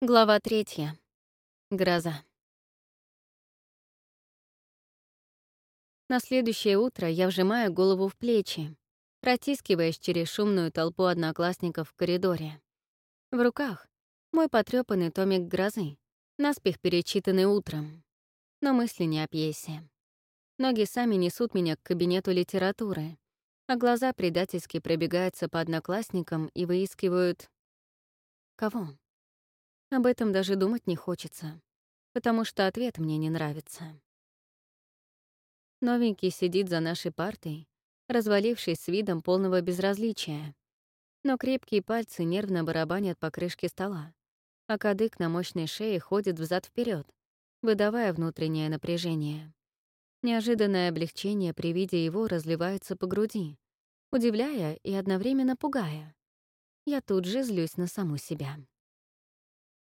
Глава третья. Гроза. На следующее утро я вжимаю голову в плечи, протискиваясь через шумную толпу одноклассников в коридоре. В руках мой потрёпанный томик грозы, наспех перечитанный утром. Но мысли не о пьесе. Ноги сами несут меня к кабинету литературы, а глаза предательски пробегаются по одноклассникам и выискивают... Кого? Об этом даже думать не хочется, потому что ответ мне не нравится. Новенький сидит за нашей партой, развалившись с видом полного безразличия, но крепкие пальцы нервно барабанят по крышке стола, а кадык на мощной шее ходит взад вперед, выдавая внутреннее напряжение. Неожиданное облегчение при виде его разливается по груди, удивляя и одновременно пугая. Я тут же злюсь на саму себя.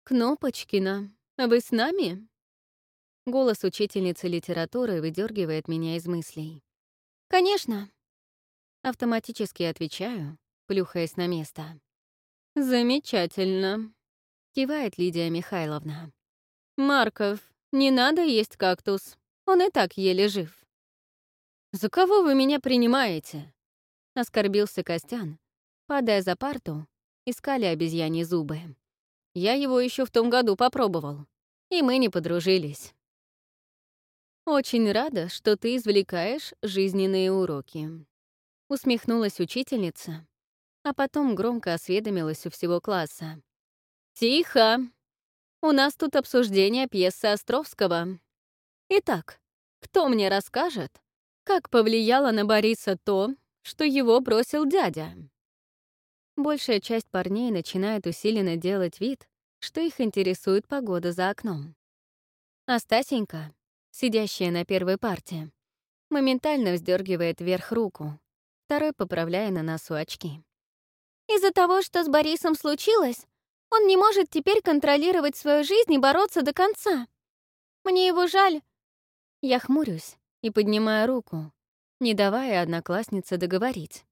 «Кнопочкина, вы с нами?» Голос учительницы литературы выдергивает меня из мыслей. «Конечно!» Автоматически отвечаю, плюхаясь на место. «Замечательно!» — кивает Лидия Михайловна. «Марков, не надо есть кактус, он и так еле жив». «За кого вы меня принимаете?» — оскорбился Костян, падая за парту, искали обезьяне зубы. Я его еще в том году попробовал, и мы не подружились. «Очень рада, что ты извлекаешь жизненные уроки», — усмехнулась учительница, а потом громко осведомилась у всего класса. «Тихо! У нас тут обсуждение пьесы Островского. Итак, кто мне расскажет, как повлияло на Бориса то, что его бросил дядя?» Большая часть парней начинает усиленно делать вид, что их интересует погода за окном. А Стасенька, сидящая на первой парте, моментально вздергивает вверх руку, второй поправляя на носу очки. «Из-за того, что с Борисом случилось, он не может теперь контролировать свою жизнь и бороться до конца. Мне его жаль». Я хмурюсь и поднимаю руку, не давая однокласснице договорить.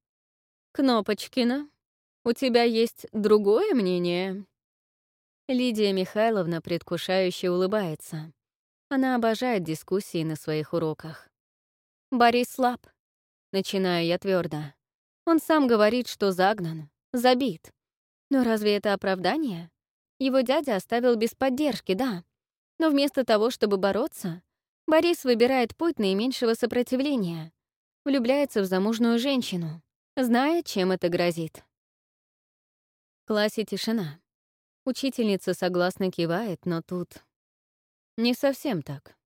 «Кнопочкина, у тебя есть другое мнение?» Лидия Михайловна предвкушающе улыбается. Она обожает дискуссии на своих уроках. «Борис слаб», — начинаю я твердо. Он сам говорит, что загнан, забит. Но разве это оправдание? Его дядя оставил без поддержки, да. Но вместо того, чтобы бороться, Борис выбирает путь наименьшего сопротивления, влюбляется в замужную женщину, зная, чем это грозит. Классе тишина. Учительница согласно кивает, но тут... Не совсем так.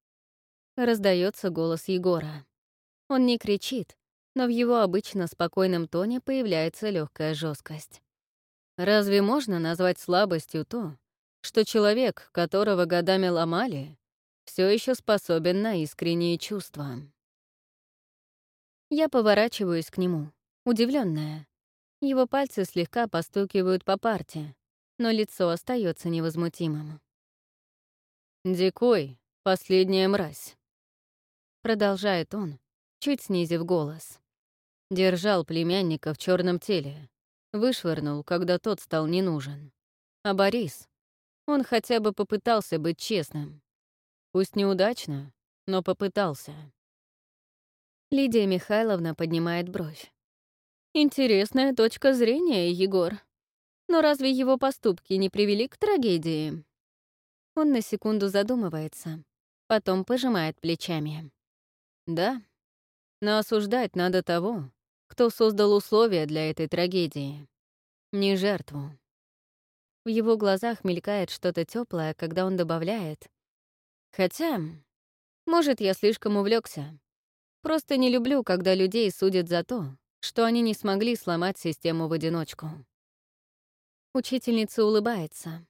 Раздается голос Егора. Он не кричит, но в его обычно спокойном тоне появляется легкая жесткость. Разве можно назвать слабостью то, что человек, которого годами ломали, все еще способен на искренние чувства? Я поворачиваюсь к нему, удивленная. Его пальцы слегка постукивают по парте, но лицо остается невозмутимым. «Дикой, последняя мразь», — продолжает он, чуть снизив голос. Держал племянника в черном теле, вышвырнул, когда тот стал не нужен. А Борис, он хотя бы попытался быть честным. Пусть неудачно, но попытался. Лидия Михайловна поднимает бровь. «Интересная точка зрения, Егор», но разве его поступки не привели к трагедии? Он на секунду задумывается, потом пожимает плечами. Да, но осуждать надо того, кто создал условия для этой трагедии, не жертву. В его глазах мелькает что-то теплое, когда он добавляет. Хотя, может, я слишком увлекся. Просто не люблю, когда людей судят за то, что они не смогли сломать систему в одиночку. Учительница улыбается.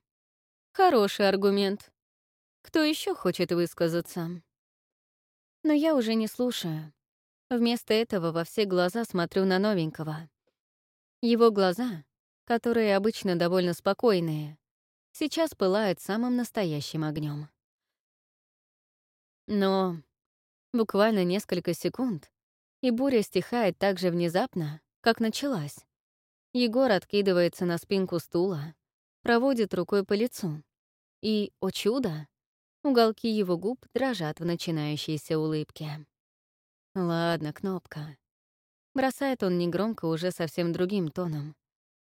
Хороший аргумент. Кто еще хочет высказаться? Но я уже не слушаю. Вместо этого во все глаза смотрю на новенького. Его глаза, которые обычно довольно спокойные, сейчас пылают самым настоящим огнем. Но буквально несколько секунд, и буря стихает так же внезапно, как началась. Егор откидывается на спинку стула, проводит рукой по лицу, И, о чудо, уголки его губ дрожат в начинающейся улыбке. «Ладно, Кнопка». Бросает он негромко уже совсем другим тоном,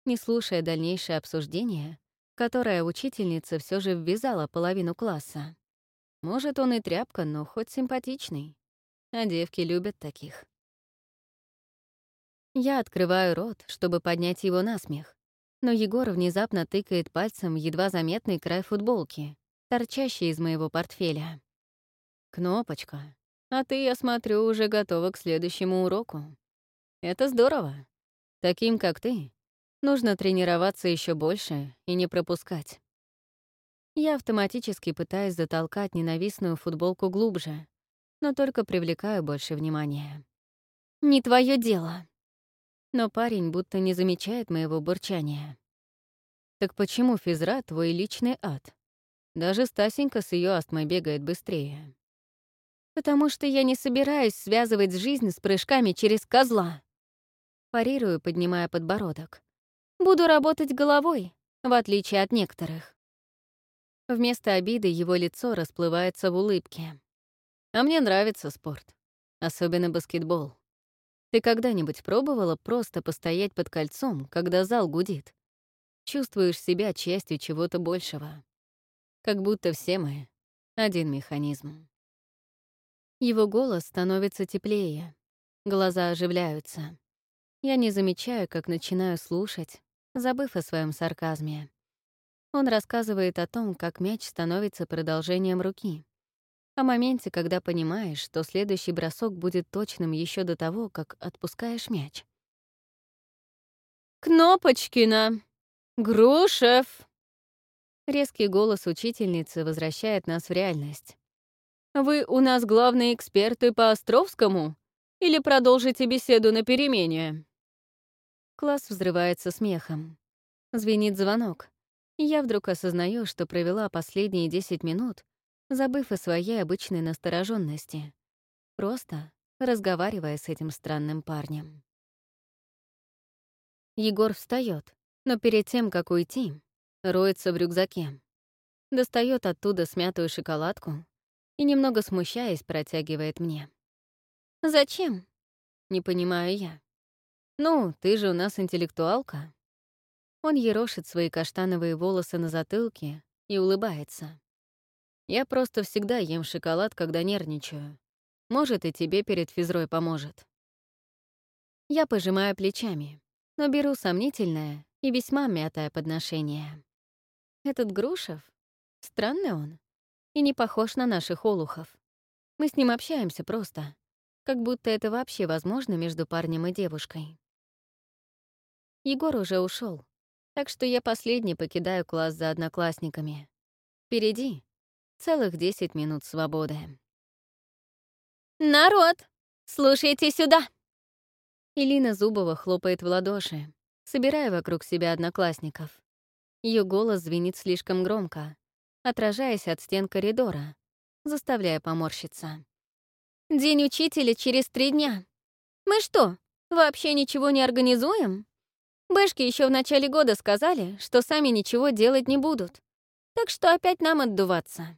не слушая дальнейшее обсуждение, которое учительница все же ввязала половину класса. Может, он и тряпка, но хоть симпатичный. А девки любят таких. Я открываю рот, чтобы поднять его на смех, но Егор внезапно тыкает пальцем едва заметный край футболки, торчащий из моего портфеля. «Кнопочка, а ты, я смотрю, уже готова к следующему уроку. Это здорово. Таким, как ты, нужно тренироваться еще больше и не пропускать». Я автоматически пытаюсь затолкать ненавистную футболку глубже, но только привлекаю больше внимания. «Не твое дело», но парень будто не замечает моего бурчания. Так почему физра — твой личный ад? Даже Стасенька с ее астмой бегает быстрее. Потому что я не собираюсь связывать жизнь с прыжками через козла. Парирую, поднимая подбородок. Буду работать головой, в отличие от некоторых. Вместо обиды его лицо расплывается в улыбке. А мне нравится спорт, особенно баскетбол. Ты когда-нибудь пробовала просто постоять под кольцом, когда зал гудит? Чувствуешь себя частью чего-то большего. Как будто все мы — один механизм. Его голос становится теплее, глаза оживляются. Я не замечаю, как начинаю слушать, забыв о своем сарказме. Он рассказывает о том, как мяч становится продолжением руки, о моменте, когда понимаешь, что следующий бросок будет точным еще до того, как отпускаешь мяч. «Кнопочкина! Грушев!» Резкий голос учительницы возвращает нас в реальность. «Вы у нас главные эксперты по Островскому? Или продолжите беседу на перемене?» Класс взрывается смехом. Звенит звонок. я вдруг осознаю, что провела последние 10 минут забыв о своей обычной настороженности, просто разговаривая с этим странным парнем. Егор встает, но перед тем, как уйти, роется в рюкзаке, достает оттуда смятую шоколадку и, немного смущаясь, протягивает мне. «Зачем?» — не понимаю я. «Ну, ты же у нас интеллектуалка». Он ерошит свои каштановые волосы на затылке и улыбается. Я просто всегда ем шоколад, когда нервничаю. Может, и тебе перед физрой поможет. Я пожимаю плечами, но беру сомнительное и весьма мятое подношение. Этот Грушев, странный он, и не похож на наших олухов. Мы с ним общаемся просто, как будто это вообще возможно между парнем и девушкой. Егор уже ушел, так что я последний покидаю класс за одноклассниками. Впереди Целых 10 минут свободы. «Народ, слушайте сюда!» Илина Зубова хлопает в ладоши, собирая вокруг себя одноклассников. Ее голос звенит слишком громко, отражаясь от стен коридора, заставляя поморщиться. «День учителя через три дня. Мы что, вообще ничего не организуем? Бэшки еще в начале года сказали, что сами ничего делать не будут. Так что опять нам отдуваться.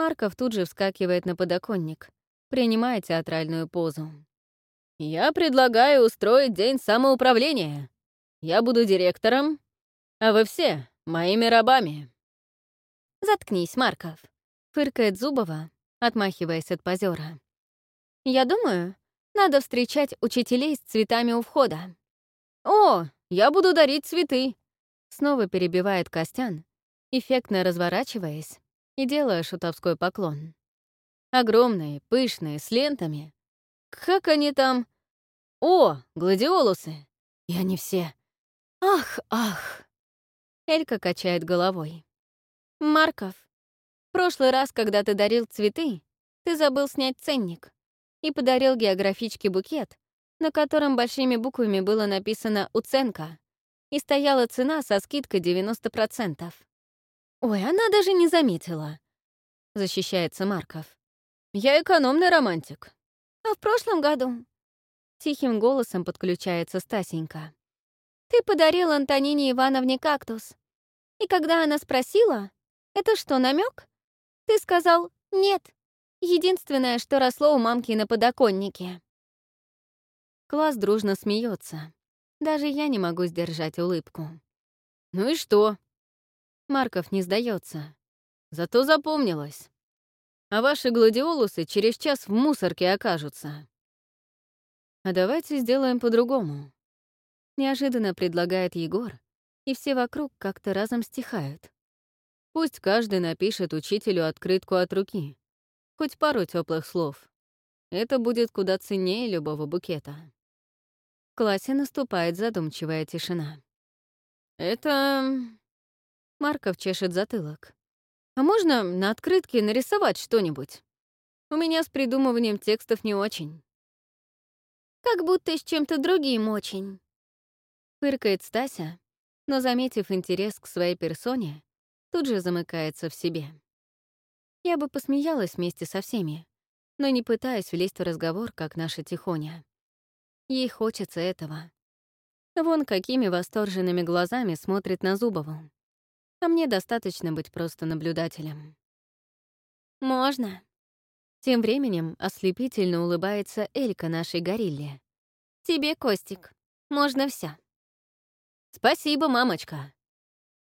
Марков тут же вскакивает на подоконник, принимая театральную позу. «Я предлагаю устроить день самоуправления. Я буду директором, а вы все — моими рабами». «Заткнись, Марков», — фыркает Зубова, отмахиваясь от позера. «Я думаю, надо встречать учителей с цветами у входа». «О, я буду дарить цветы», — снова перебивает Костян, эффектно разворачиваясь и делая шутовской поклон. Огромные, пышные, с лентами. Как они там? О, гладиолусы! И они все. Ах, ах! Элька качает головой. Марков, в прошлый раз, когда ты дарил цветы, ты забыл снять ценник и подарил географичке букет, на котором большими буквами было написано «Уценка», и стояла цена со скидкой 90%. «Ой, она даже не заметила», — защищается Марков. «Я экономный романтик». «А в прошлом году?» Тихим голосом подключается Стасенька. «Ты подарил Антонине Ивановне кактус. И когда она спросила, Это что, намек? Ты сказал «нет». Единственное, что росло у мамки на подоконнике. Класс дружно смеется. Даже я не могу сдержать улыбку. Ну и что? Марков не сдается. Зато запомнилось. А ваши гладиолусы через час в мусорке окажутся. А давайте сделаем по-другому. Неожиданно предлагает Егор, и все вокруг как-то разом стихают. Пусть каждый напишет учителю открытку от руки. Хоть пару теплых слов. Это будет куда ценнее любого букета. В классе наступает задумчивая тишина. Это... Марков чешет затылок. А можно на открытке нарисовать что-нибудь? У меня с придумыванием текстов не очень. Как будто с чем-то другим очень. Фыркает Стася, но, заметив интерес к своей персоне, тут же замыкается в себе. Я бы посмеялась вместе со всеми, но не пытаюсь влезть в разговор, как наша Тихоня. Ей хочется этого. Вон какими восторженными глазами смотрит на Зубову. А мне достаточно быть просто наблюдателем. «Можно». Тем временем ослепительно улыбается Элька нашей горилле. «Тебе, Костик, можно вся». «Спасибо, мамочка»,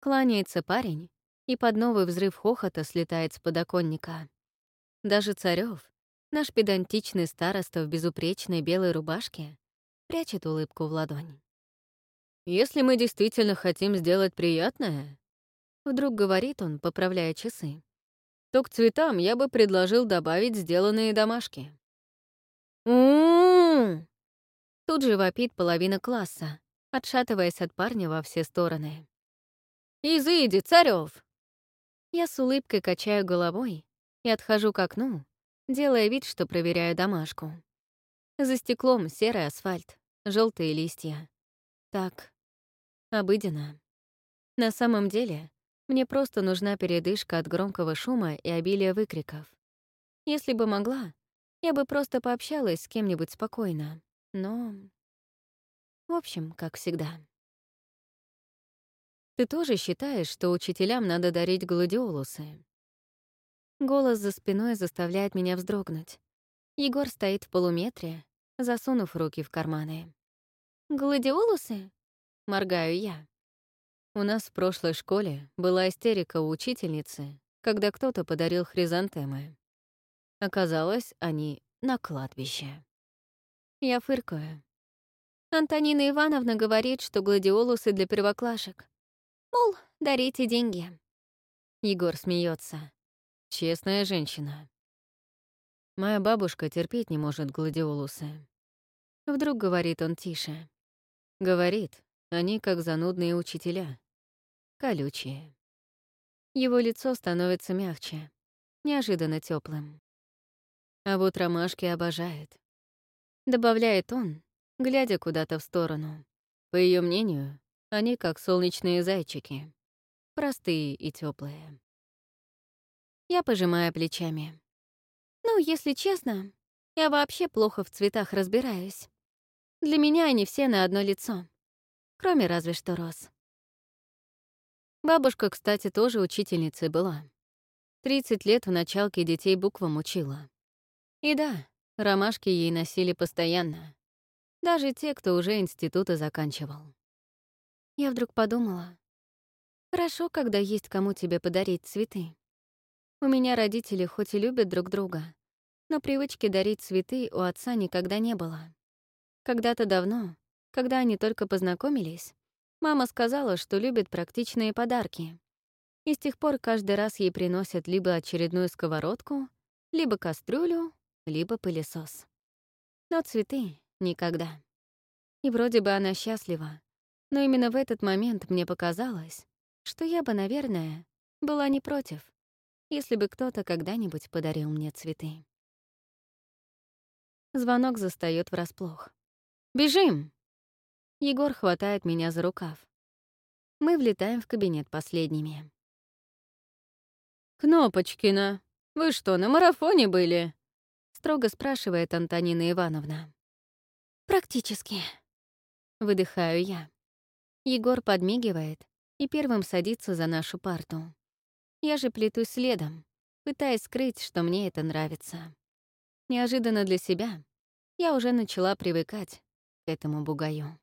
Кланяется парень, и под новый взрыв хохота слетает с подоконника. Даже Царёв, наш педантичный староста в безупречной белой рубашке, прячет улыбку в ладонь. «Если мы действительно хотим сделать приятное», — вдруг говорит он, поправляя часы, то к цветам я бы предложил добавить сделанные домашки. у Тут же вопит половина класса, отшатываясь от парня во все стороны. «Изыди, Царёв!» Я с улыбкой качаю головой и отхожу к окну, делая вид, что проверяю домашку. За стеклом серый асфальт, желтые листья. Так, обыденно. На самом деле, мне просто нужна передышка от громкого шума и обилия выкриков. Если бы могла, я бы просто пообщалась с кем-нибудь спокойно. Но... В общем, как всегда. Ты тоже считаешь, что учителям надо дарить гладиолусы? Голос за спиной заставляет меня вздрогнуть. Егор стоит в полуметре, засунув руки в карманы. «Гладиолусы?» — моргаю я. У нас в прошлой школе была истерика у учительницы, когда кто-то подарил хризантемы. Оказалось, они на кладбище. Я фыркаю. Антонина Ивановна говорит, что гладиолусы для первоклашек. Мол, дарите деньги. Егор смеется. Честная женщина. Моя бабушка терпеть не может гладиолусы. Вдруг говорит он тише. Говорит, они как занудные учителя. Колючие. Его лицо становится мягче, неожиданно теплым. А вот ромашки обожает. Добавляет он, глядя куда-то в сторону. По ее мнению, они как солнечные зайчики. Простые и теплые. Я пожимаю плечами. Ну, если честно, я вообще плохо в цветах разбираюсь. Для меня они все на одно лицо. Кроме разве что роз. Бабушка, кстати, тоже учительницей была. 30 лет в началке детей буквам учила. И да, ромашки ей носили постоянно. Даже те, кто уже институты заканчивал. Я вдруг подумала, хорошо, когда есть кому тебе подарить цветы. У меня родители хоть и любят друг друга, но привычки дарить цветы у отца никогда не было. Когда-то давно, когда они только познакомились, мама сказала, что любит практичные подарки. И с тех пор каждый раз ей приносят либо очередную сковородку, либо кастрюлю, либо пылесос. Но цветы — никогда. И вроде бы она счастлива, но именно в этот момент мне показалось, что я бы, наверное, была не против, если бы кто-то когда-нибудь подарил мне цветы. Звонок застаёт врасплох. «Бежим!» Егор хватает меня за рукав. Мы влетаем в кабинет последними. «Кнопочкина, вы что, на марафоне были?» — строго спрашивает Антонина Ивановна. «Практически», — выдыхаю я. Егор подмигивает и первым садится за нашу парту. Я же плетусь следом, пытаясь скрыть, что мне это нравится. Неожиданно для себя я уже начала привыкать к этому бугаю.